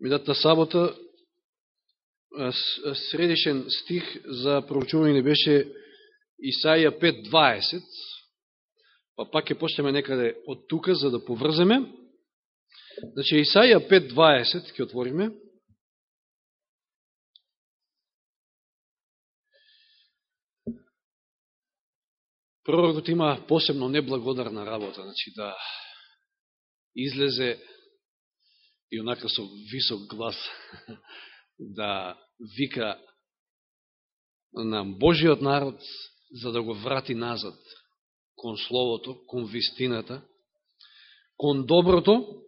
Минатата сабота средишен стих за проучување беше Исаија 5.20, па пак ќе почнеме некаде од тука за да поврземе. Значи Исаија 5.20 ќе отвориме. Пророкот има посебно неблагодарна работа, значи да излезе и онака со висок глас да вика на Божиот народ за да го врати назад кон Словото, кон вистината, кон доброто,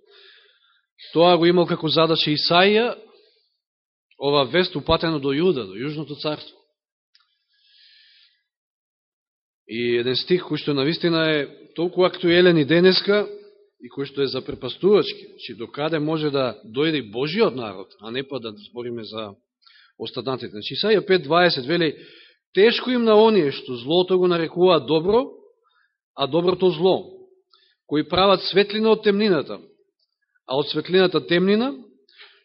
тоа го имал како задача Исаија, ова вест упатено до Јуда, до Јужното царство. И еден стих кој што навистина е толку актуелен и денеска, и кој што е за препастувачки, че докаде може да дојде Божиот народ, а не па да збориме за остатнатите. Значи, Исаја 5.20 вели, тешко им на оние што злото го нарекуваат добро, а доброто зло, кои прават светлина од темнината, а од светлината темнина,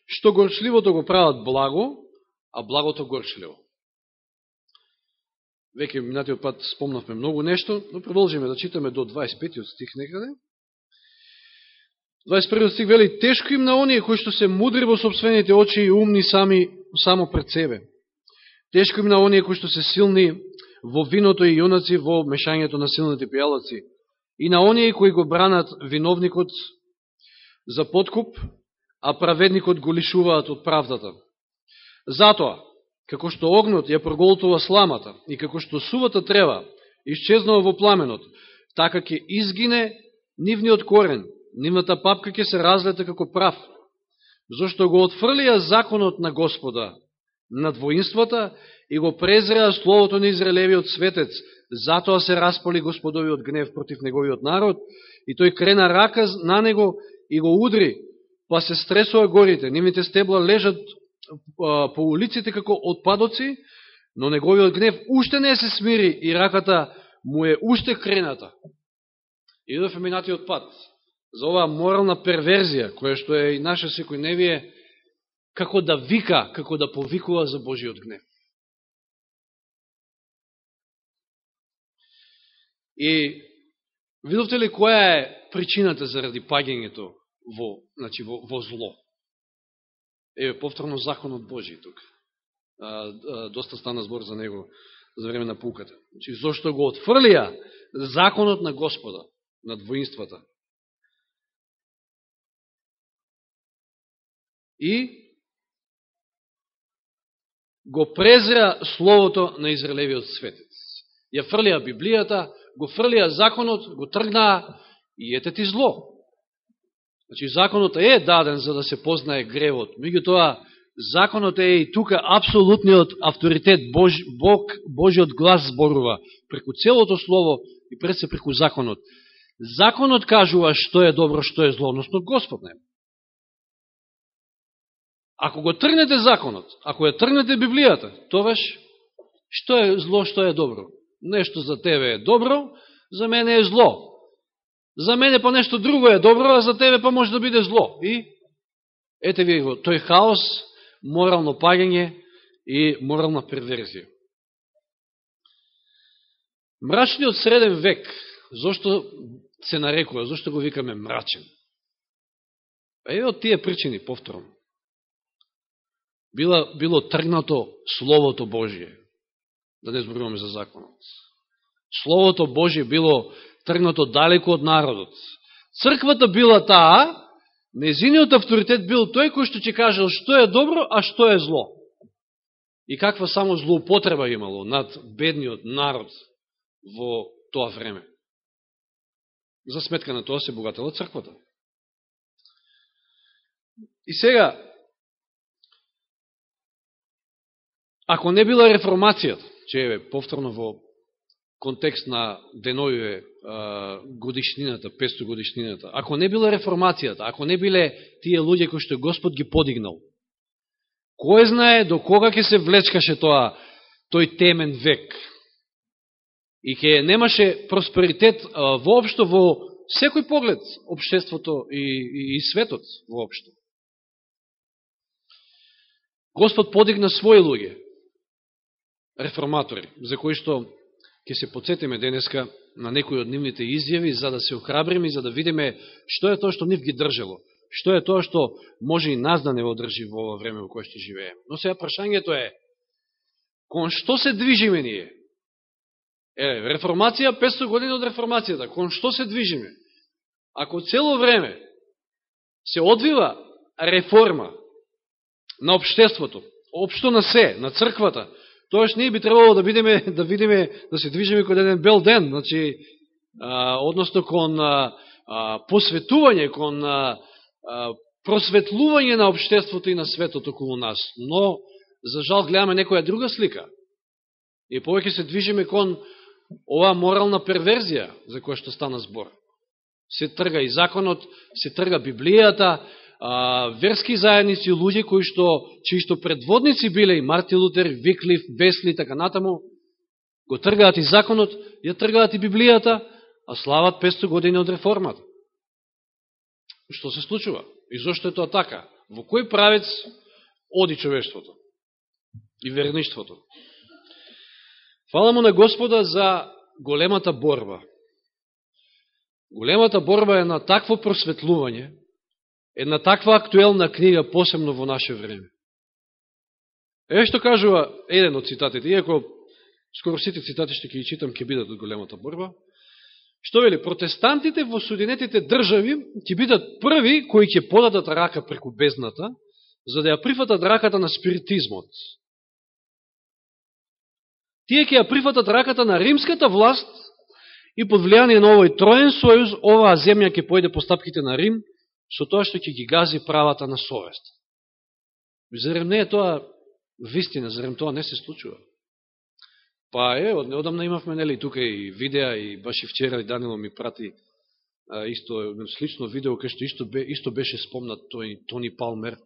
што горчливото го прават благо, а благото горчливо. Веќе минатиот пат спомнавме многу нешто, но продолжиме да читаме до 25 стих некаде. 21 стих вели, тешко им на оние кои што се мудри во собствените очи и умни сами, само пред себе. Тешко им на оние кои што се силни во виното и јунаци во мешањето на силните пијалаци. И на оние кои го бранат виновникот за подкуп, а праведникот го лишуваат од правдата. Затоа, како што огнот ја проголтува сламата и како што сувата трева исчезнува во пламенот, така ќе изгине нивниот корен нивната папка ќе се разлета како прав, зашто го отфрлија законот на Господа на двоинствата и го презреа словото на Израелевиот светец, затоа се располи Господовиот гнев против неговиот народ и тој крена рака на него и го удри, па се стресува горите, нивните стебла лежат по улиците како отпадоци, но неговиот гнев уште не се смири и раката му е уште крената. Идов е минатиот пат за оваа морална перверзија, која што е и наша секој невие, како да вика, како да повикува за Божиот гнев. И видовте ли која е причината заради паѓањето во, значи, во, во зло? Еве, повторно законот Божи тук. А, а, доста стана збор за него за време на пуката. Значи, зашто го отфрлија законот на Господа над воинствата, и го презреа словото на Израелевиот светец. Ја фрлија Библијата, го фрлија законот, го тргнаа и ете ти зло. Значи, законот е даден за да се познае гревот. тоа, законот е и тука апсолутниот авторитет, Бож, Бог, Божиот глас зборува преку целото слово и пред се преку законот. Законот кажува што е добро, што е зло, односно Господ нема. Ако го тргнете законот, ако ја тргнете Библијата, тогаш што е зло, што е добро? Нешто за тебе е добро, за мене е зло. За мене па нешто друго е добро, а за тебе па може да биде зло. И ете ви го, тој хаос, морално пагање и морална перверзија. Мрачниот среден век, зошто се нарекува, зошто го викаме мрачен? Па е од тие причини, повторно било, било тргнато Словото Божие. Да не зборуваме за законот. Словото Божие било тргнато далеко од народот. Црквата била таа, незиниот авторитет бил тој кој што ќе кажел што е добро, а што е зло. И каква само злоупотреба имало над бедниот народ во тоа време. За сметка на тоа се богатела црквата. И сега, Ако не била реформацијата, че е повторно во контекст на деновиве годишнината, 500 годишнината, ако не била реформацијата, ако не биле тие луѓе кои што Господ ги подигнал, кој знае до кога ќе се влечкаше тоа, тој темен век? И ќе немаше просперитет воопшто во секој поглед, обштеството и, и, и светот воопшто. Господ подигна своји луѓе, реформатори, за кои што ќе се подсетиме денеска на некои од нивните изјави, за да се охрабриме и за да видиме што е тоа што нив ги држело, што е тоа што може и нас да не одржи во ова време во кое што живееме. Но сега прашањето е, кон што се движиме ние? Е, реформација, 500 години од реформацијата, кон што се движиме? Ако цело време се одвива реформа на обштеството, обшто на се, на црквата, тоаш ние би требало да видиме, да видиме, да се движиме кон еден бел ден, значи, а, односно кон а, а, посветување, кон а, а, просветлување на обштеството и на светот околу нас. Но, за жал, гледаме некоја друга слика. И повеќе се движиме кон оваа морална перверзија за која што стана збор. Се трга и законот, се трга Библијата, а, верски заедници, луѓе кои што, чии што предводници биле и Марти Лутер, Виклиф, Весли и така натаму, го тргаат и законот, ја тргаат и Библијата, а слават 500 години од реформата. Што се случува? И зашто е тоа така? Во кој правец оди човештвото и верништвото? Фала му на Господа за големата борба. Големата борба е на такво просветлување, една таква актуелна книга, посебно во наше време. Еве што кажува еден од цитатите, иако скоро сите цитати што ќе ги читам ќе бидат од големата борба. Што вели, протестантите во Соединетите држави ќе бидат први кои ќе подадат рака преку бездната, за да ја прифатат раката на спиритизмот. Тие ќе ја прифатат раката на римската власт и под влијание на овој троен сојуз, оваа земја ќе појде по стапките на Рим, со тоа што ќе ги гази правата на совест. Зарем не е тоа вистина, зарем тоа не се случува. Па е, од неодамна имавме нели тука и видеа и баш и вчера и Данило ми прати а, исто слично видео кај што исто, бе, исто беше спомнат тој Тони Палмер,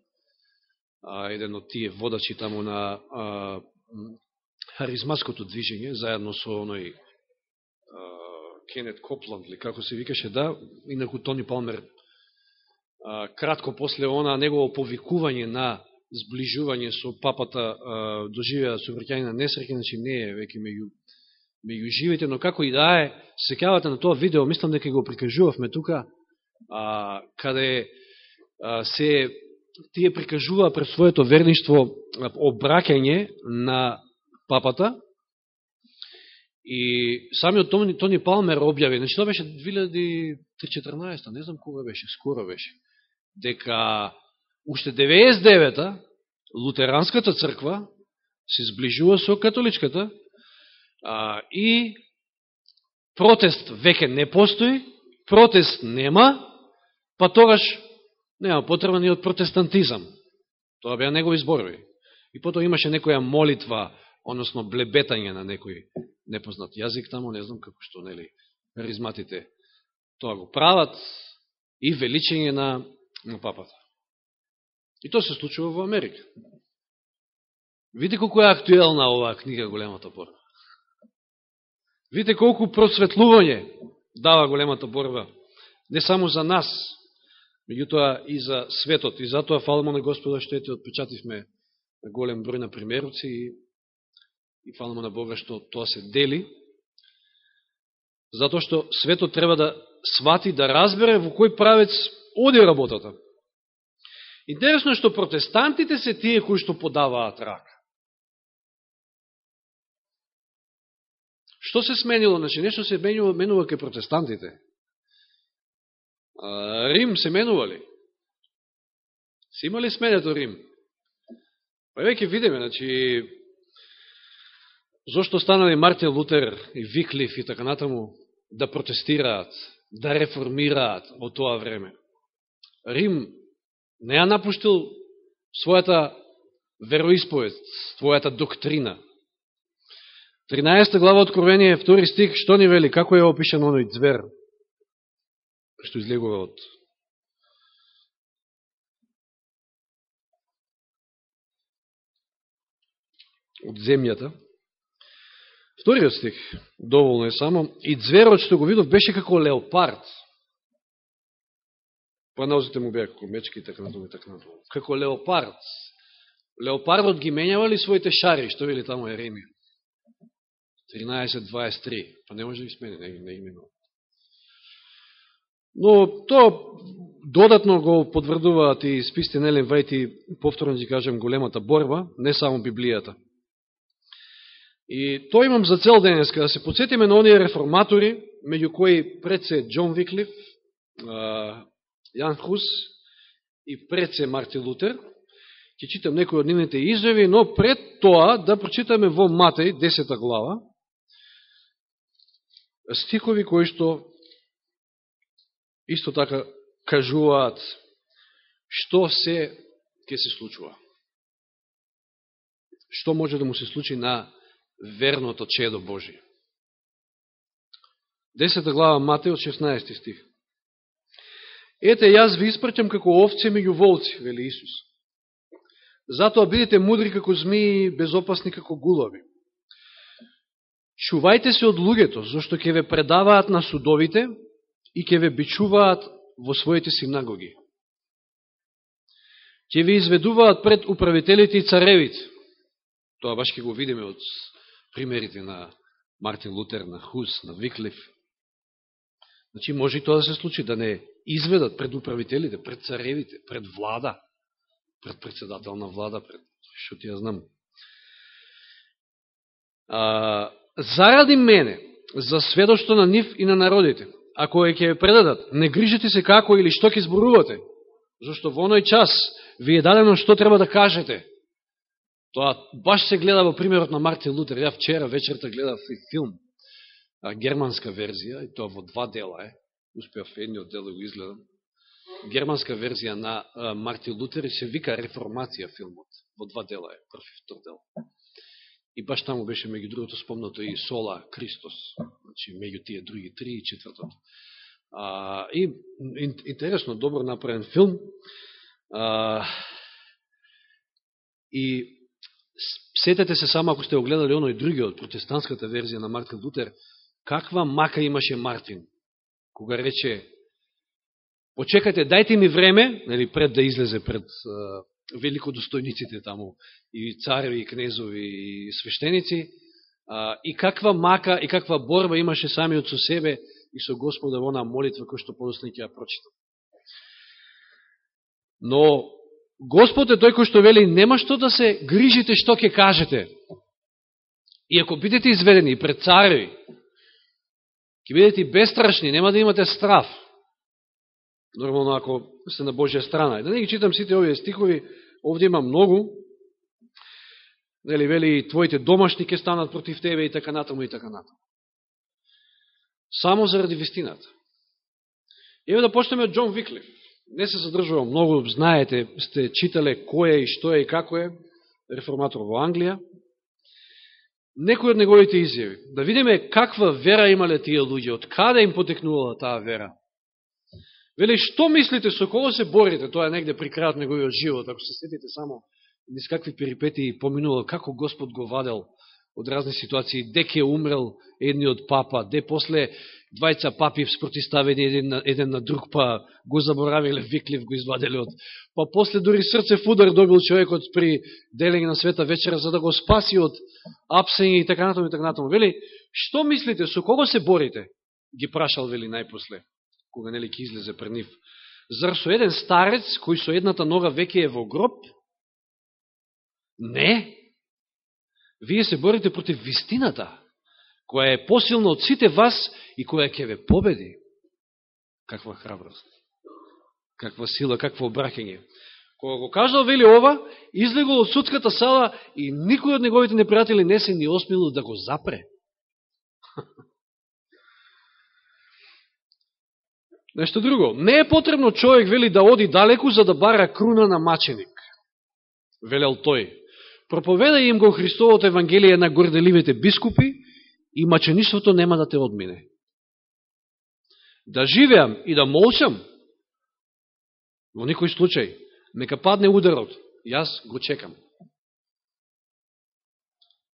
а, еден од тие водачи таму на а, харизматското движење, заедно со оној Кенет Копланд, или како се викаше, да, инаку Тони Палмер кратко после она негово повикување на сближување со папата доживеа соврќање на несреќа, значи не е веќе меѓу, меѓу живите, но како и да е, секјавате на тоа видео, мислам дека го прикажувавме тука, а, каде а, се тие прикажува пред своето верништво обраќање на папата, И самиот Тони, Тони Палмер објави, значи тоа беше 2014, не знам кога беше, скоро беше дека уште 99-та лутеранската црква се сближува со католичката а, и протест веќе не постои, протест нема, па тогаш нема потреба ни од протестантизам. Тоа беа негови зборови. И потоа имаше некоја молитва, односно блебетање на некој непознат јазик таму, не знам како што, нели, харизматите тоа го прават, и величење на на папата. И тоа се случува во Америка. Видите колко е актуелна оваа книга Големата борба. Видите колку просветлување дава Големата борба. Не само за нас, меѓутоа и за светот. И затоа фалмо на Господа што ете отпечативме голем број на примеруци и, и фалмо на Бога што тоа се дели. Затоа што светот треба да свати, да разбере во кој правец оди работата. Интересно е што протестантите се тие кои што подаваат рака. Што се сменило? Значи, нешто се менува, менува ке протестантите. Рим се менували. Се имали сменето Рим? Па веќе видиме, значи, зошто станали Мартин Лутер и Виклиф и така натаму да протестираат, да реформираат во тоа време. Рим не ја напуштил својата вероисповед, својата доктрина. 13 глава Откровение, 2 стих, што ни вели, како е опишен оној звер, што излегува од од земјата. Вториот стих, доволно е само, и зверот што го видов беше како леопард, па му беа како мечки и така надолу, и така надолу. Како леопард. Леопардот ги менјава ли своите шари, што вели таму Еремија? 13.23. Па не може да ги смени, не, не ги менува. Но тоа додатно го подврдуваат и списте Нелен Вајти, повторно ќе кажем, големата борба, не само Библијата. И тоа имам за цел денеска, да се подсетиме на оние реформатори, меѓу кои пред се Джон Виклиф, Јан Хус и пред се Марти Лутер. Ќе читам некои од нивните изјави, но пред тоа да прочитаме во Матеј, 10 глава, стихови кои што исто така кажуваат што се ќе се случува. Што може да му се случи на верното чедо Божие. Десета глава Матеј од 16 стих. Ете, јас ви испрачам како овце меѓу волци, вели Исус. Затоа бидете мудри како змии, безопасни како гулави. Чувајте се од луѓето, зашто ќе ве предаваат на судовите и ќе ве бичуваат во своите синагоги. Ќе ви изведуваат пред управителите и царевите. Тоа баш ќе го видиме од примерите на Мартин Лутер, на Хус, на Виклиф. Значи, може и тоа да се случи, да не изведат пред управителите, пред царевите, пред влада, пред председател на влада, пред што ти ја знам. А, заради мене, за сведоштво на нив и на народите, ако е ја предадат, не грижите се како или што ќе зборувате, зашто во оној час ви е дадено што треба да кажете. Тоа баш се гледа во примерот на Мартин Лутер. Ја вчера вечерта гледав и филм, германска верзија, и тоа во два дела е. Успеав едниот дел да го изгледам. Германска верзија на Марти Лутер и се вика Реформација филмот. Во два дела е, прв и втор дел. И баш таму беше меѓу другото спомнато и Сола Христос, значи меѓу тие други три и четвртото. А, и интересно, добро направен филм. А, и Сетете се само ако сте огледали оној другиот, протестантската верзија на Мартин Лутер, каква мака имаше Мартин, кога рече, почекате, дајте ми време, нели, пред да излезе пред велико великодостојниците таму, и цареви, и кнезови, и свештеници, а, и каква мака, и каква борба имаше самиот со себе и со Господа во на молитва, кој што подосно ќе ја прочитам. Но Господ е тој кој што вели, нема што да се грижите што ќе кажете. И ако бидете изведени пред цареви, ќе бидете бестрашни, нема да имате страв. Нормално ако се на Божја страна. И да не ги читам сите овие стихови, овде има многу. Нели, вели, твоите домашни ќе станат против тебе и така натаму и така натаму. Само заради вистината. Еве да почнеме од Џон Виклиф не се задржувам многу, знаете, сте читале кој е и што е и како е, реформатор во Англија. Некои од неговите изјави. Да видиме каква вера имале тие луѓе, од каде им потекнувала таа вера. Вели, што мислите, со кого се борите? Тоа е негде при крајот неговиот живот, ако се сетите само низ какви перипети поминувал, како Господ го вадел од разни ситуации, де ке умрел едниот папа, де после двајца папи спротиставени еден на, еден на друг, па го заборавиле, виклив го изваделе од... Па после дури срце фудар добил човекот при делење на света вечера, за да го спаси од апсење и така натаму и така натаму. Вели, што мислите, со кого се борите? Ги прашал, вели, најпосле, кога нели ки излезе пред нив. Зар со еден старец, кој со едната нога веќе е во гроб? Не. Вие се борите против вистината која е посилна од сите вас и која ќе ве победи. Каква храброст, каква сила, какво обракење. Кога го кажал, вели ова, излегол од судската сала и никој од неговите непријатели не се ни осмилил да го запре. Нешто друго. Не е потребно човек, вели, да оди далеку за да бара круна на маченик. Велел тој. Проповеда им го Христовото Евангелие на горделивите бискупи и мачеништвото нема да те одмине. Да живеам и да молчам, во никој случај, нека падне ударот, јас го чекам.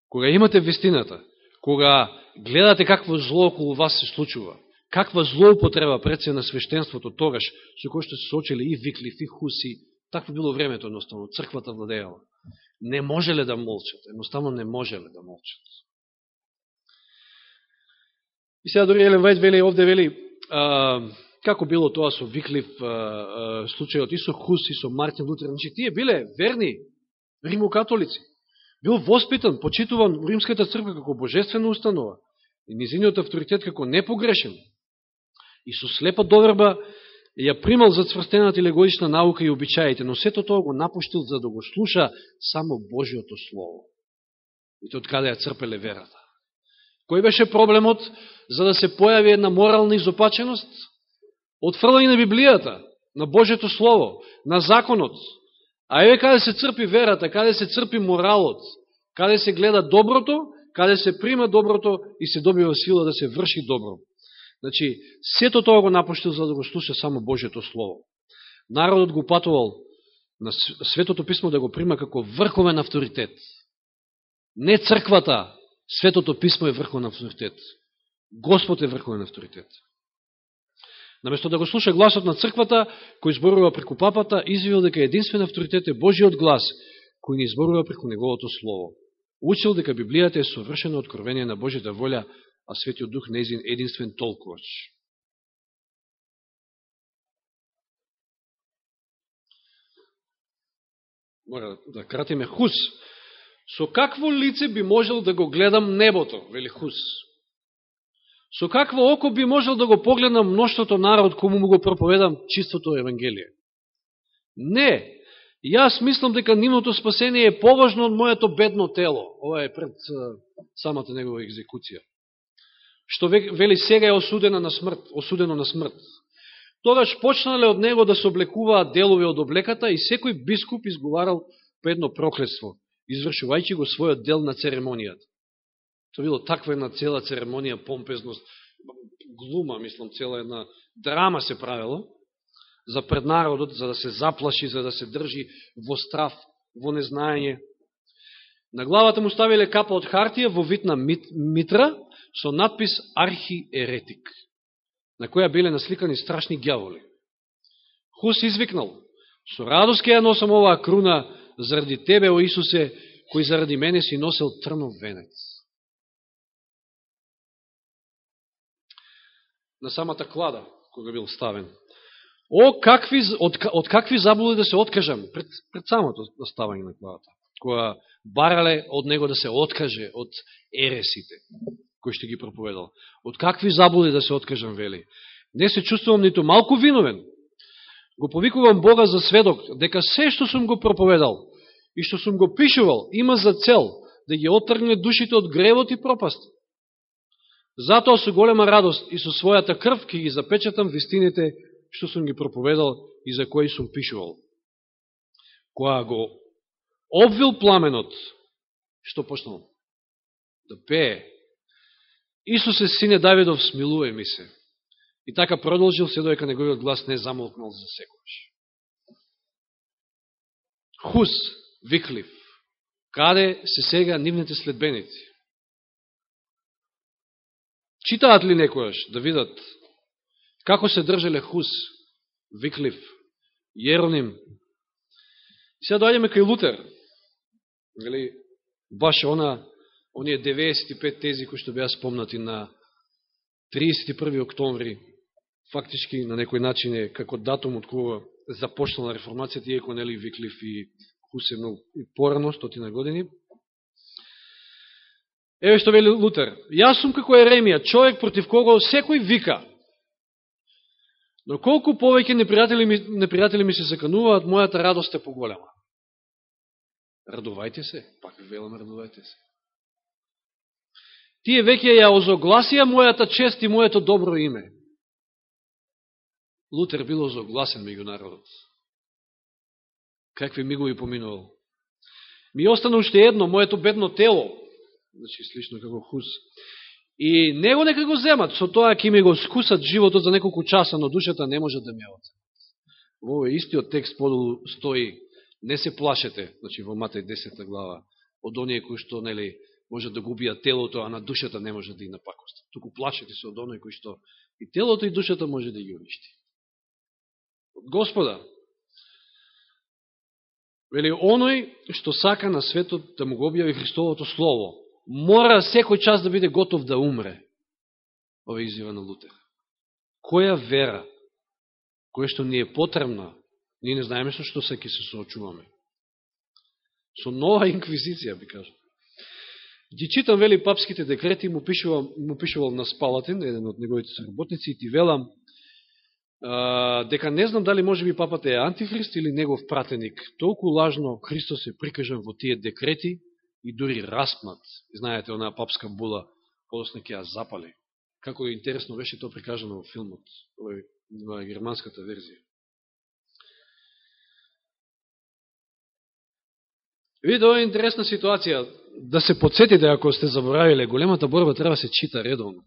Кога имате вестината, кога гледате какво зло околу вас се случува, каква злоупотреба пред се на свештенството тогаш, со кој што се сочили и Виклиф, и Хуси, такво било времето, едноставно, црквата владејала. не можеле да молчат. Едноставно не можеле да молчат. И сега дори Елен Вајд вели, овде вели, а, како било тоа со Виклив а, а, случајот и со Хус и со Мартин Лутер. Значи, тие биле верни римокатолици. Бил воспитан, почитуван в Римската црква како божествена установа и низиниот авторитет како непогрешен. И со слепа доверба ја примал за цврстената или наука и обичаите, но сето тоа го напуштил за да го слуша само Божиото Слово. И тоа од каде ја црпеле верата. Кој беше проблемот за да се појави една морална изопаченост? Отфрлање на Библијата, на Божето Слово, на законот. А еве каде се црпи верата, каде се црпи моралот, каде се гледа доброто, каде се прима доброто и се добива сила да се врши добро. Значи, сето тоа го напуштил за да го слуша само Божето Слово. Народот го патувал на Светото Писмо да го прима како врховен авторитет. Не црквата, Светото Писмо е врховен авторитет. Господ е врховен авторитет. Наместо да го слуша гласот на црквата, кој изборува преку папата, извил дека единствен авторитет е Божиот глас, кој не изборува преку неговото слово. Учил дека Библијата е совршено откровение на Божјата волја, а Светиот Дух неизин единствен толкувач. Мора да кратиме Хус. Со какво лице би можел да го гледам небото, вели Хус? Со какво око би можел да го погледам мноштото народ кому му го проповедам чистото Евангелие? Не, јас мислам дека нивното спасение е поважно од моето бедно тело. Ова е пред самата негова екзекуција. Што вели сега е осудено на смрт, осудено на смрт. Тогаш почнале од него да се облекуваат делови од облеката и секој бискуп изговарал по едно проклетство, извршувајќи го својот дел на церемонијата. То било таква една цела церемонија, помпезност, глума, мислам, цела една драма се правило за пред народот, за да се заплаши, за да се држи во страф, во незнаење. На главата му ставиле капа од хартија во вид на митра со надпис „Архиеретик“, на која биле насликани страшни гјаволи. Хус извикнал, со радост ке ја носам оваа круна заради Тебе, о Исусе, кој заради мене си носел трнов венец. на самата клада, кога бил ставен. О, какви, од, од какви заблуди да се откажам пред, пред самото ставање на кладата, која барале од него да се откаже од ересите, кои што ги проповедал. Од какви заблуди да се откажам, вели. Не се чувствувам ниту малку виновен. Го повикувам Бога за сведок, дека се што сум го проповедал и што сум го пишувал, има за цел да ги отргне душите од гревот и пропаст. Затоа со голема радост и со својата крв ќе ги запечатам вистините што сум ги проповедал и за кои сум пишувал. Која го обвил пламенот, што почнал? Да пее. Исусе, сине Давидов, смилуе ми се. И така продолжил се доека неговиот глас не замолкнал за секојаш. Хус, виклив, каде се сега нивните следбеници? Читаат ли некојаш да видат како се држеле Хус, Виклив, Јероним? Сега дојдеме кај Лутер. Или, баш она, оние 95 тези кои што беа спомнати на 31. октомври, фактички на некој начин е како датум од кога започнала реформацијата, иеко нели Виклиф и Хус е порано, стотина години. Еве што вели Лутер. Јас сум како Еремија, човек против кого секој вика. Но колку повеќе непријатели ми, непријатели ми се закануваат, мојата радост е поголема. Радувајте се, пак велам радувајте се. Тие веќе ја озогласија мојата чест и моето добро име. Лутер бил озогласен меѓу народот. Какви мигови поминувал. Ми остана уште едно, моето бедно тело, значи слично како хус. И него нека го земат, со тоа ќе ми го скусат животот за неколку часа, но душата не може да ме оцемат. Во овој истиот текст подолу стои, не се плашете, значи во Матеј 10 глава, од оние кои што, нели, може да губија телото, а на душата не може да и напакост. Туку плашете се од оној кој што и телото и душата може да ги уништи. Од Господа. Вели, оној што сака на светот да му го објави Христовото Слово, мора секој час да биде готов да умре. Ова изјава на Лутер. Која вера, која што ни е потребна, ние не знаеме со што се ќе се соочуваме. Со нова инквизиција, би кажа. Ги читам, вели, папските декрети, му пишувал, му пишувал на Спалатин, еден од неговите работници, и ти велам, дека не знам дали може би папата е антихрист или негов пратеник. Толку лажно Христос е прикажан во тие декрети и дури распнат. Знаете, онаа папска була, подосна ќе ја запали. Како интересно беше тоа прикажано во филмот, во германската верзија. Видите, ова е интересна ситуација. Да се подсетите, ако сте заборавиле, големата борба треба да се чита редовно.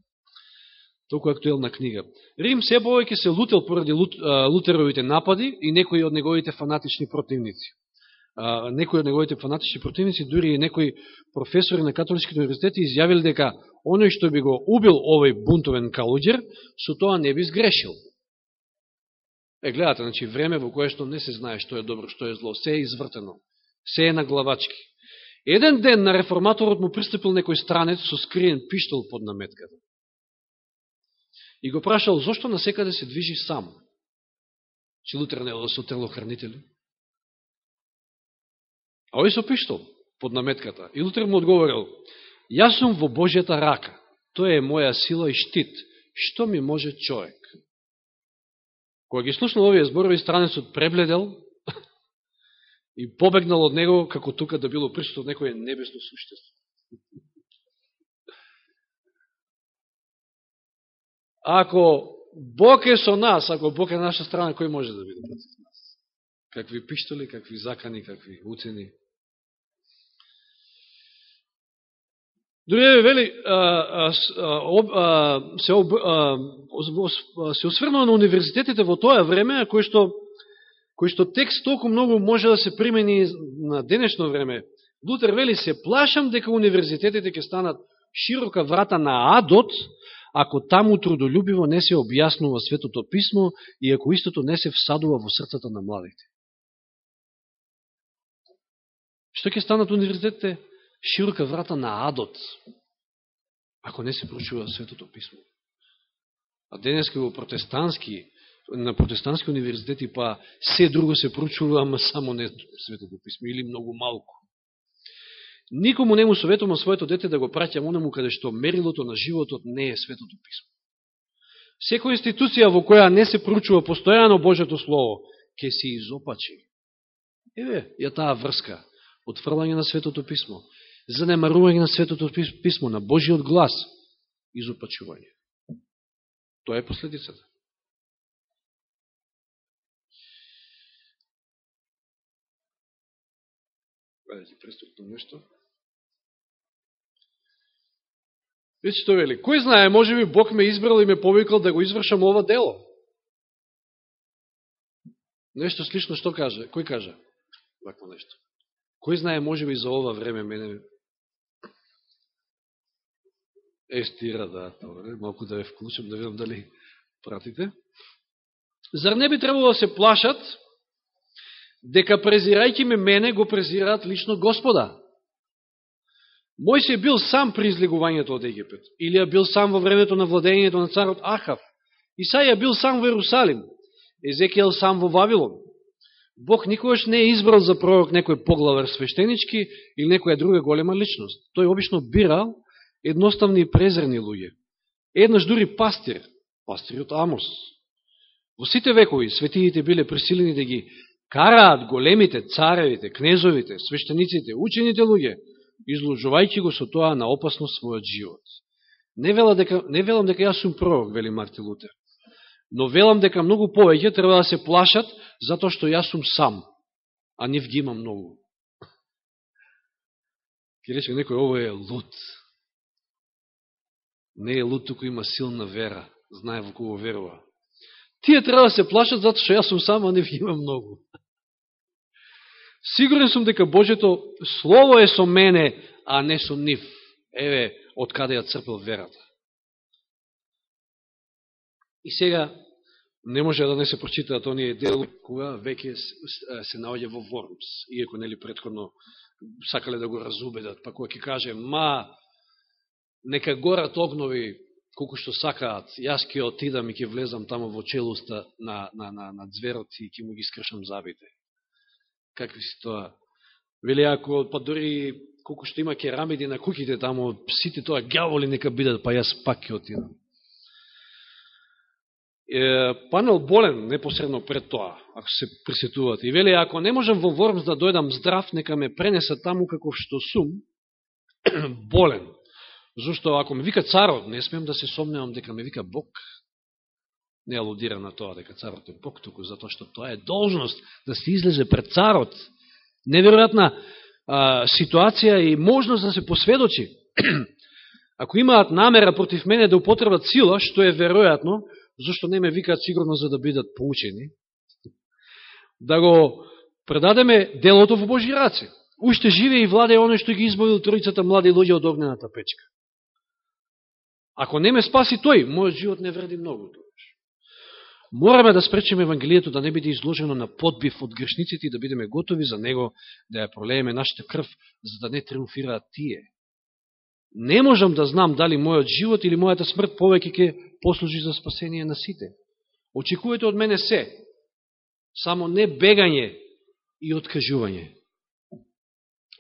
Толку актуелна книга. Рим се повеќе се лутел поради Лутеровите напади и некои од неговите фанатични противници. А, некои од неговите фанатични противници, дури и некои професори на католичките универзитети изјавили дека оној што би го убил овој бунтовен калуѓер, со тоа не би сгрешил. Е, гледате, значи, време во кое што не се знае што е добро, што е зло, се е извртено се е на главачки. Еден ден на реформаторот му приступил некој странец со скриен пиштол под наметката. И го прашал, зошто на секаде се движи сам? Че Лутер не е со телохранители? А ој се пиштол под наметката. И Лутер му одговорил, јас сум во Божјата рака, тоа е моја сила и штит, што ми може човек? Кога ги слушнал овие зборови, странецот пребледел и побегнал од него, како тука да било присутно од некој небесно суштество. Ако Бог е со нас, ако Бог е на наша страна, кој може да биде против нас? Какви пиштоли, какви закани, какви уцени? Друге вели, се, се осврнува на универзитетите во тоа време, кој што кој што текст толку многу може да се примени на денешно време. Лутер вели се плашам дека универзитетите ќе станат широка врата на адот, ако таму трудолюбиво не се објаснува Светото Писмо и ако истото не се всадува во срцата на младите. Што ќе станат универзитетите? Широка врата на адот, ако не се прочува Светото Писмо. А денеска во протестански, на протестански универзитети, па се друго се прочува, ама само не Светото Писмо, или многу малку. Никому не му советувам своето дете да го праќам онаму каде што мерилото на животот не е Светото Писмо. Секоја институција во која не се проучува постојано Божето Слово, ќе се изопачи. Еве, ја таа врска, отфрлање на Светото Писмо, занемарување на Светото Писмо, на Божиот глас, изопачување. Тоа е последицата. Ајде преступно нешто. Веќе што вели, кој знае, може би Бог ме избрал и ме повикал да го извршам ова дело. Нешто слично што каже? Кој каже? Вакво нешто. Кој знае, може би за ова време мене естира да, добре, малку да ве вклучам, да видам дали пратите. Зар не би требало да се плашат дека презирајќи ме мене, го презираат лично Господа. Мојсе бил сам при излегувањето од Египет. Илија бил сам во времето на владењето на царот Ахав. Исаја бил сам во Иерусалим. Езекијал сам во Вавилон. Бог никогаш не е избрал за пророк некој поглавар свештенички или некоја друга голема личност. Тој обично бирал едноставни и презрени луѓе. Еднаш дури пастир, пастирот Амос. Во сите векови светиите биле присилени да ги караат големите царевите, кнезовите, свештениците, учените луѓе, изложувајќи го со тоа на опасност својот живот. Не, велам дека, не велам дека јас сум пророк, вели Марти Лутер, но велам дека многу повеќе треба да се плашат затоа што јас сум сам, а нив ги има многу. Ке рече некој, ово е лут. Не е лут, туку има силна вера, знае во кого верува. Тие треба да се плашат затоа што јас сум сам, а нив има многу. Сигурен сум дека Божето Слово е со мене, а не со нив. Еве, од каде ја црпил верата. И сега, не може да не се прочитаат оние дел кога веќе се наоѓа во Вормс, иако нели предходно сакале да го разубедат, па кога ќе каже, ма, нека горат огнови колку што сакаат, јас ќе отидам и ќе влезам тамо во челуста на, на, на, на зверот и ќе му ги скршам забите. Какви се тоа? Вели, ако, па дори колку што има керамиди на куките тамо, сите тоа гјаволи нека бидат, па јас пак ќе отидам. Е, панел болен непосредно пред тоа, ако се присетувате. И вели, ако не можам во Вормс да дојдам здрав, нека ме пренеса таму како што сум, болен. Зошто ако ме вика царот, не смем да се сомневам дека ме вика Бог. Не алудира на тоа дека царот е Бог, туку затоа што тоа е должност да се излезе пред царот. Неверојатна а, ситуација и можност да се посведочи. Ако имаат намера против мене да употребат сила, што е веројатно, зашто не ме викаат сигурно за да бидат поучени, да го предадеме делото во Божи раце. Уште живе и владе оне што ги избавил тројцата млади луѓе од огнената печка. Ако не ме спаси тој, мојот живот не вреди многу. Мораме да спречиме Евангелието да не биде изложено на подбив од грешниците и да бидеме готови за него да ја пролееме нашите крв, за да не триумфираат тие. Не можам да знам дали мојот живот или мојата смрт повеќе ќе послужи за спасение на сите. Очекувате од мене се, само не бегање и откажување.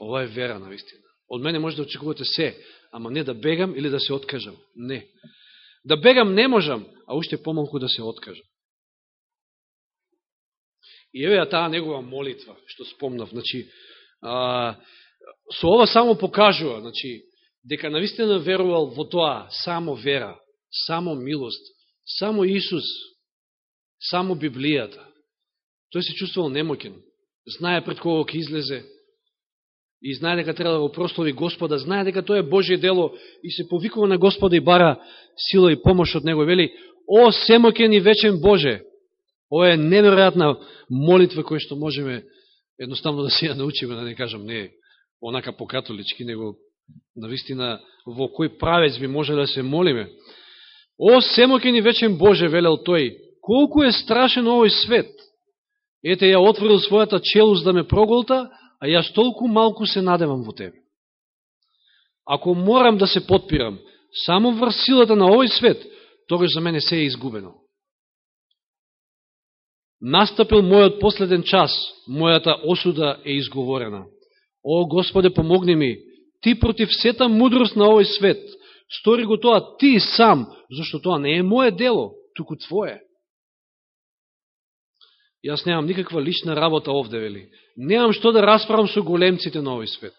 Ова е вера на вистина. Од мене може да очекувате се, ама не да бегам или да се откажам. Не. Да бегам не можам, а уште помалку да се откажам. И еве ја таа негова молитва, што спомнав, значи, а, со ова само покажува, значи, дека навистина верувал во тоа само вера, само милост, само Исус, само Библијата. Тој се чувствувал немокен, знае пред кого ќе излезе и знае дека треба да го прослови Господа, знае дека тоа е Божие дело и се повикува на Господа и бара сила и помош од Него. Вели, о, семокен и вечен Боже, Ова е неверојатна молитва која што можеме едноставно да се ја научиме, да не кажам не онака по-католички, него навистина во кој правец би може да се молиме. О, семокен и вечен Боже, велел тој, колку е страшен овој свет. Ете, ја отворил својата челуст да ме проголта, а јас толку малку се надевам во Тебе. Ако морам да се подпирам само врз силата на овој свет, тогаш за мене се е изгубено. Настапил мојот последен час, мојата осуда е изговорена. О, Господе, помогни ми, ти против сета мудрост на овој свет, стори го тоа ти сам, зашто тоа не е моје дело, туку твое. Јас немам никаква лична работа овде, вели. Немам што да расправам со големците на овој свет.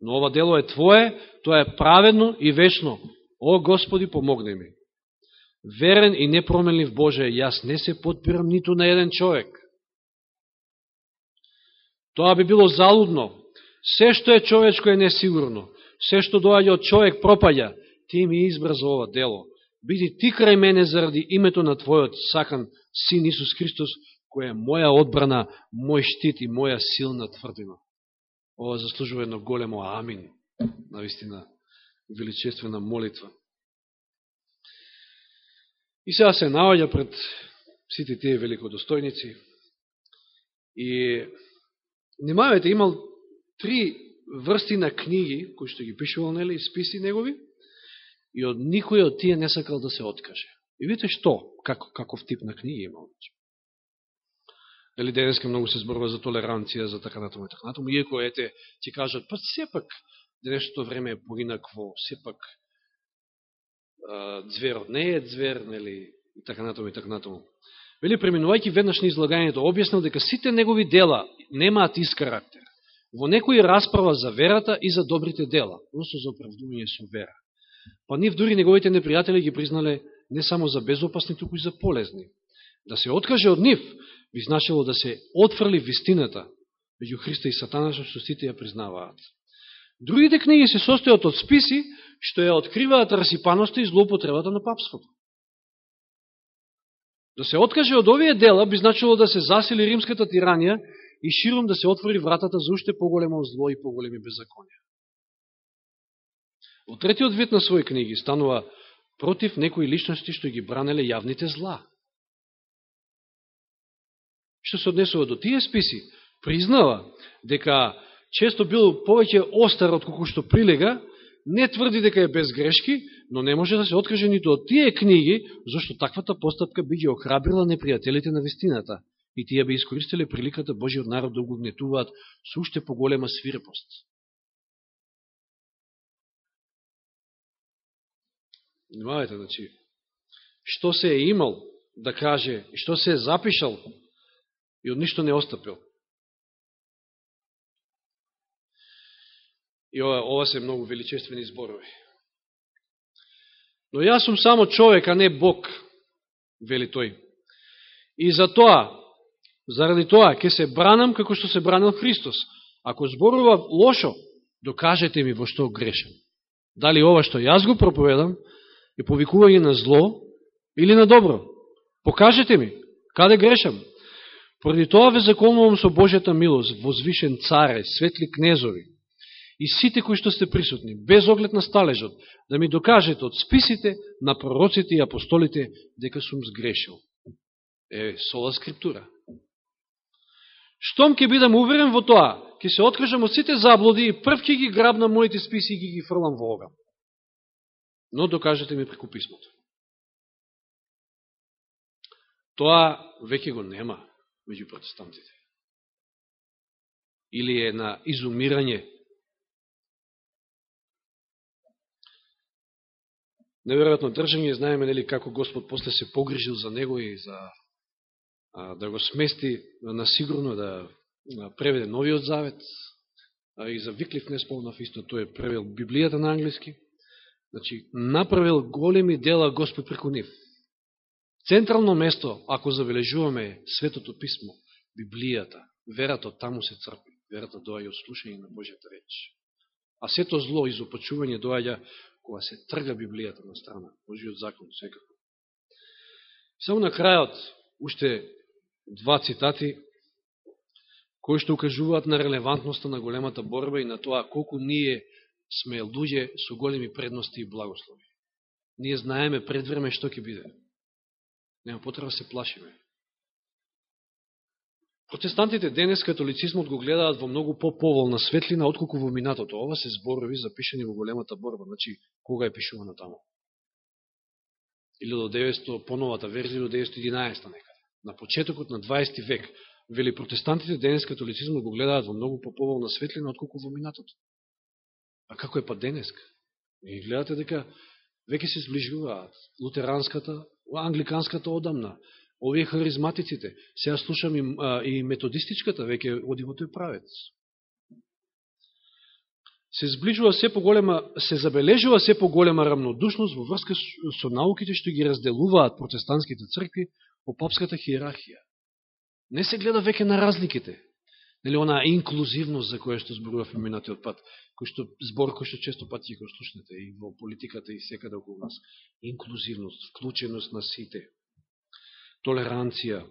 Но ова дело е Твое, тоа е праведно и вечно. О, Господи, помогни ми верен и непроменлив Боже, јас не се подпирам ниту на еден човек. Тоа би било залудно. Се што е човечко е несигурно. Се што доаѓа од човек пропаѓа. Ти ми избра за ова дело. Биди ти крај мене заради името на Твојот сакан Син Исус Христос, кој е моја одбрана, мој штит и моја силна тврдина. Ова заслужува едно големо амин. Навистина, величествена молитва. И сега се наоѓа пред сите тие великодостојници. И немавете, имал три врсти на книги, кои што ги пишувал, нели, списи негови, и од никој од тие не сакал да се откаже. И видите што, како, каков тип на книги имал. Значи. Дали денеска многу се зборува за толеранција, за така натаму и така натаму, иако ете, ти кажат, па сепак, денешното време е поинакво, сепак, зверот не е дзвер, нели, и така натаму и така натаму. Вели, преминувајќи веднаш на излагањето, објаснил дека сите негови дела немаат ист карактер. Во некои расправа за верата и за добрите дела, односно за оправдување со вера. Па нив дури неговите непријатели ги признале не само за безопасни, туку и за полезни. Да се откаже од нив, би значило да се отфрли вистината меѓу Христа и Сатана, што сите ја признаваат. Другите книги се состојат од списи што ја откриваат расипаноста и злоупотребата на папството. Да се откаже од овие дела би значило да се засили римската тиранија и широм да се отвори вратата за уште поголемо зло и поголеми беззаконија. Во третиот вид на своји книги станува против некои личности што ги бранеле јавните зла. што се однесува до тие списи, признава дека често бил повеќе остар од колку што прилега, не тврди дека е без грешки, но не може да се откаже нито од тие книги, зашто таквата постапка би ги охрабрила непријателите на вестината и тие би искористиле приликата Божиот народ да го гнетуваат со уште поголема свирепост. Внимавајте, значи, што се е имал да каже, што се е запишал, и од ништо не остапил. И ова, ова се многу величествени зборови. Но јас сум само човек, а не Бог, вели тој. И за тоа, заради тоа, ќе се бранам како што се бранил Христос. Ако зборува лошо, докажете ми во што грешам. Дали ова што јас го проповедам, е повикување на зло или на добро. Покажете ми, каде грешам. Поради тоа ве законувам со Божјата милост, возвишен царе, светли кнезови и сите кои што сте присутни, без оглед на сталежот, да ми докажете од списите на пророците и апостолите дека сум сгрешил. Е, сола скриптура. Штом ќе бидам уверен во тоа, ќе се откажам од сите заблуди и прв ќе ги грабна моите списи и ги ги фрлам во огам но докажете ми преку писмото. Тоа веќе го нема меѓу протестантите. Или е на изумирање. Неверојатно држање, знаеме нели како Господ после се погрижил за него и за а, да го смести на сигурно да преведе новиот завет, а и за Виклиф не спомнав исто, тој е превел Библијата на англиски. Значи, направил големи дела Господ преку нив. Централно место, ако забележуваме Светото Писмо, Библијата, верата таму се црпи. Верата доаѓа од слушање на Божјата реч. А сето зло и изопачување доаѓа кога се трга Библијата на страна, Божиот закон, секако. Само на крајот, уште два цитати, кои што укажуваат на релевантноста на големата борба и на тоа колку ние сме луѓе со големи предности и благослови. Ние знаеме пред време што ќе биде. Нема потреба да се плашиме. Протестантите денес католицизмот го гледаат во многу по-поволна светлина, отколку во минатото. Ова се зборови запишени во големата борба. Значи, кога е пишувано тамо? Или до 900, поновата верзија до 911 некаде. На почетокот на 20 век, вели протестантите денес католицизмот го гледаат во многу по-поволна светлина, отколку во минатото. А како е па денеска? И гледате дека веќе се сближуваат лутеранската, англиканската одамна, овие харизматиците. Сега слушам и, а, и методистичката, веќе оди во тој правец. Се сближува се поголема, се забележува се поголема рамнодушност во врска со науките што ги разделуваат протестантските цркви по папската хиерархија. Не се гледа веќе на разликите, Нели она инклузивност за која што зборувавме минатиот пат, кој што збор кој што често пати го слушнете и во политиката и секаде околу нас. Инклузивност, вклученост на сите, толеранција.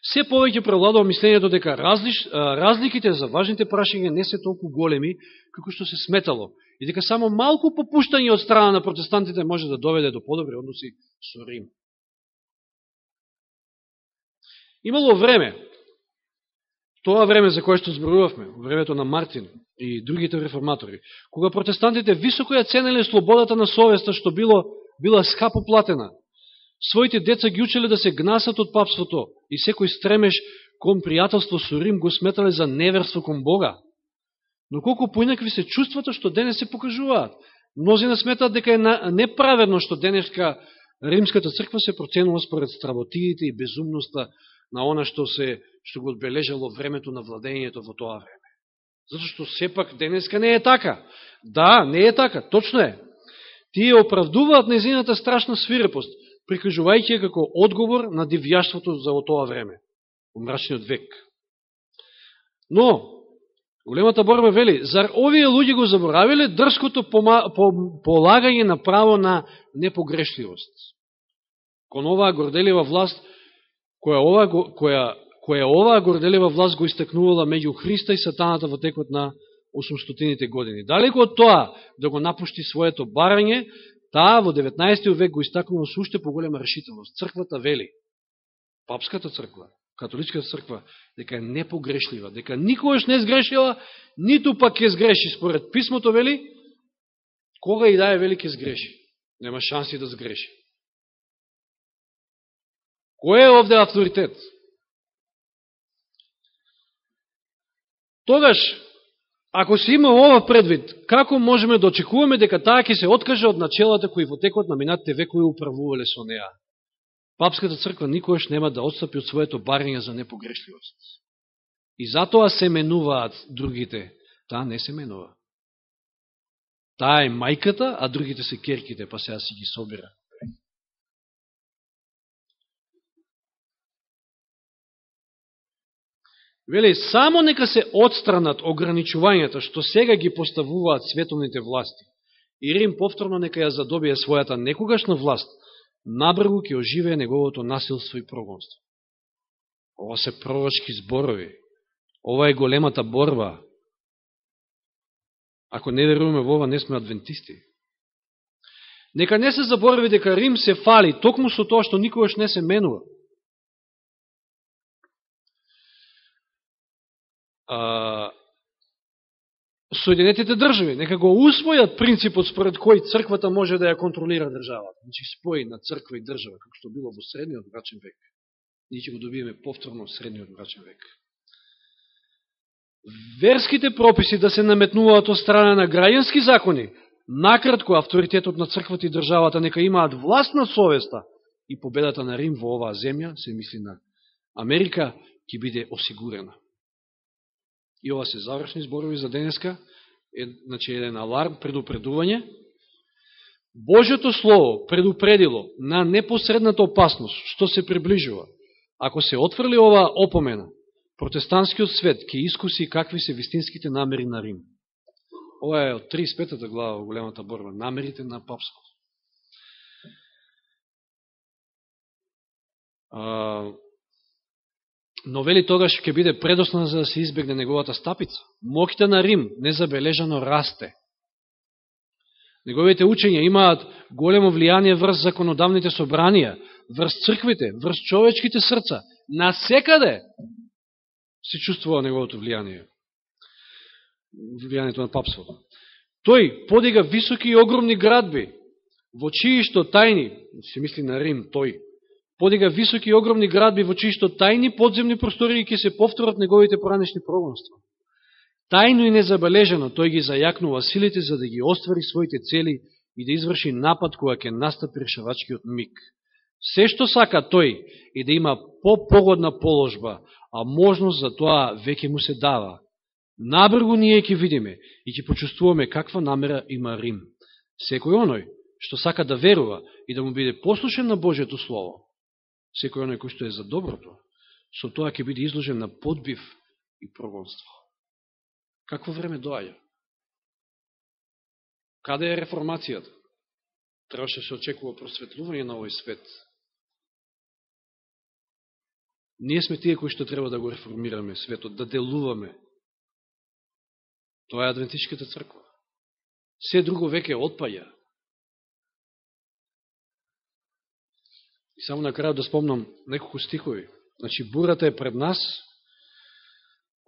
Се повеќе превладува мислењето дека различ, разликите за важните прашања не се толку големи како што се сметало и дека само малку попуштање од страна на протестантите може да доведе до подобри односи со Рим. Имало време, тоа време за кое што зборувавме, времето на Мартин и другите реформатори, кога протестантите високо ја ценеле слободата на совеста што било, била скапо платена, своите деца ги учеле да се гнасат од папството и секој стремеш кон пријателство со Рим го сметале за неверство кон Бога. Но колку поинакви се чувствата што денес се покажуваат. Мнозина сметаат дека е неправедно што денеска Римската црква се проценува според стработиите и безумноста на она што се што го одбележало времето на владењето во тоа време. Зато што сепак денеска не е така. Да, не е така, точно е. Тие оправдуваат незината страшна свирепост, прикажувајќи како одговор на дивјаштвото за во тоа време, во мрачниот век. Но, големата борба вели, зар овие луѓе го заборавиле дрското полагање на право на непогрешливост? Кон оваа горделива власт, која, оваа, која која оваа горделива власт го истакнувала меѓу Христа и Сатаната во текот на 800-тините години. Далеко од тоа да го напушти своето барање, таа во 19. век го истакнува со уште поголема решителност. Црквата вели, папската црква, католичката црква, дека е непогрешлива, дека никогаш не сгрешила, ниту пак ќе сгреши. Според писмото вели, кога и да е вели ќе сгреши. Нема шанси да сгреши. Кој е овде авторитет? Тогаш, ако се има ова предвид, како можеме да очекуваме дека таа ќе се откаже од начелата кои во текот на минатите векови управувале со неа? Папската црква никогаш нема да отстапи од своето барење за непогрешливост. И затоа се менуваат другите. Таа не се менува. Таа е мајката, а другите се керките, па сега си ги собира. Вели, само нека се отстранат ограничувањата што сега ги поставуваат световните власти и Рим повторно нека ја задобие својата некогашна власт, набргу ќе оживее неговото насилство и прогонство. Ова се пророчки зборови. Ова е големата борба. Ако не веруваме во ова, не сме адвентисти. Нека не се заборави дека Рим се фали токму со тоа што никогаш не се менува. Соединетите држави, нека го усвојат принципот според кој црквата може да ја контролира државата. Значи спој на црква и држава, како што било во средниот брачен век. Ние ќе го добиеме повторно во средниот брачен век. Верските прописи да се наметнуваат од страна на граѓански закони, накратко авторитетот на црквата и државата нека имаат власт на совеста и победата на Рим во оваа земја, се мисли на Америка, ќе биде осигурена. И ова се завршни зборови за денеска, е, значи еден аларм, предупредување. Божето Слово предупредило на непосредната опасност, што се приближува. Ако се отврли ова опомена, протестантскиот свет ќе искуси какви се вистинските намери на Рим. Ова е од 35-та глава во големата борба, намерите на папството но вели тогаш ќе биде предоснан за да се избегне неговата стапица. Моките на Рим незабележано расте. Неговите учења имаат големо влијание врз законодавните собранија, врз црквите, врз човечките срца. Насекаде се чувствува неговото влијание. Влијанието на папството. Тој подига високи и огромни градби, во чии што тајни, се мисли на Рим, тој, подига високи и огромни градби во чиишто тајни подземни простори ќе се повторат неговите поранешни прогонства. Тајно и незабележено тој ги зајакнува силите за да ги оствари своите цели и да изврши напад кога ќе настапи решавачкиот миг. Се што сака тој и да има по-погодна положба, а можност за тоа веќе му се дава. Набргу ние ќе видиме и ќе почувствуваме каква намера има Рим. Секој оној што сака да верува и да му биде послушен на Божието Слово, секој оној кој што е за доброто, со тоа ќе биде изложен на подбив и прогонство. Какво време доаѓа? Каде е реформацијата? Требаше да се очекува просветлување на овој свет. Ние сме тие кои што треба да го реформираме светот, да делуваме. Тоа е Адвентичката црква. Се друго веќе отпаја. И само на крајот да спомнам неколку стихови. Значи, бурата е пред нас.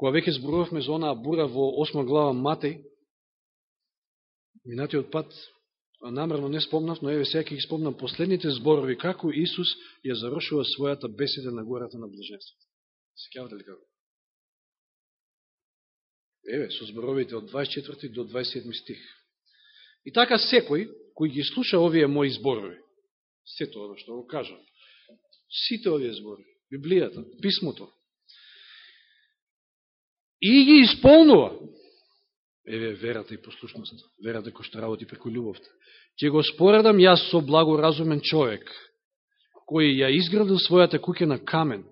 Кога веќе зборувавме за онаа бура во 8 глава Матеј, минатиот пат, намерно не спомнав, но еве сега ќе ги спомнам последните зборови, како Исус ја завршува својата беседа на гората на блаженството. Секјавате ли како? Еве, со зборовите од 24 до 27 стих. И така секој, кој ги слуша овие мои зборови, сето оно што го кажам. Сите овие збори, Библијата, писмото. И ги исполнува. Еве верата и послушноста, верата кој што работи преку љубовта. Ќе го споредам јас со благоразумен човек, кој ја изградил својата куќа на камен,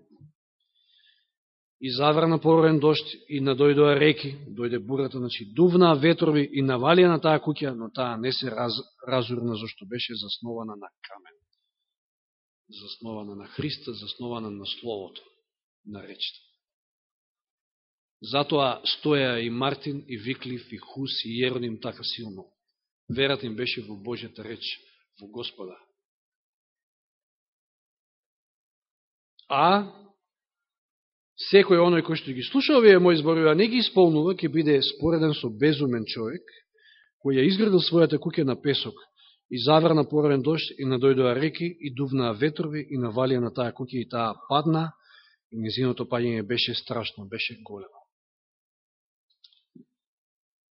и завра на порорен дошт и надојдоа реки, дојде бурата, значи дувнаа ветрови и навалија на таа куќа, но таа не се раз, разурна зашто беше заснована на камен заснована на Христа, заснована на Словото, на речта. Затоа стоја и Мартин, и Виклиф и Хус, и Јероним така силно. Верата им беше во Божјата реч, во Господа. А секој оној кој што ги слуша овие мои зборови, а не ги исполнува, ќе биде спореден со безумен човек, кој ја изградил својата куќа на песок, и заврна поравен дошт, и надојдоа реки, и дувнаа ветрови, и навалија на таа куќа, и таа падна, и незиното паѓање беше страшно, беше големо.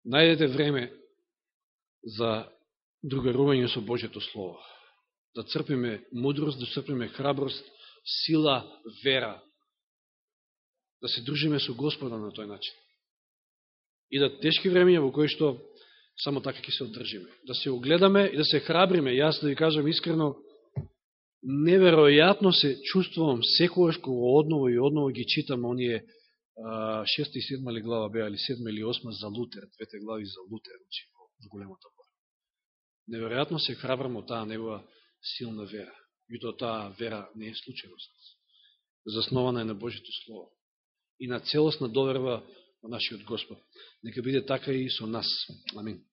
Најдете време за другарување со Божето Слово. Да црпиме мудрост, да црпиме храброст, сила, вера. Да се дружиме со Господа на тој начин. И да тешки времења во кои што само така ќе се одржиме. Да се огледаме и да се храбриме. Јас да ви кажам искрено, неверојатно се чувствувам секојаш кога одново и одново ги читам оние шеста и седма ли глава беа, или седма или осма за Лутер, двете глави за Лутер, значи, во големата бора. Неверојатно се храбрам од таа негова силна вера. И то таа вера не е случайност. Заснована е на Божито Слово. И на целосна доверба нашиот Господ. Нека биде така и со нас. Амин.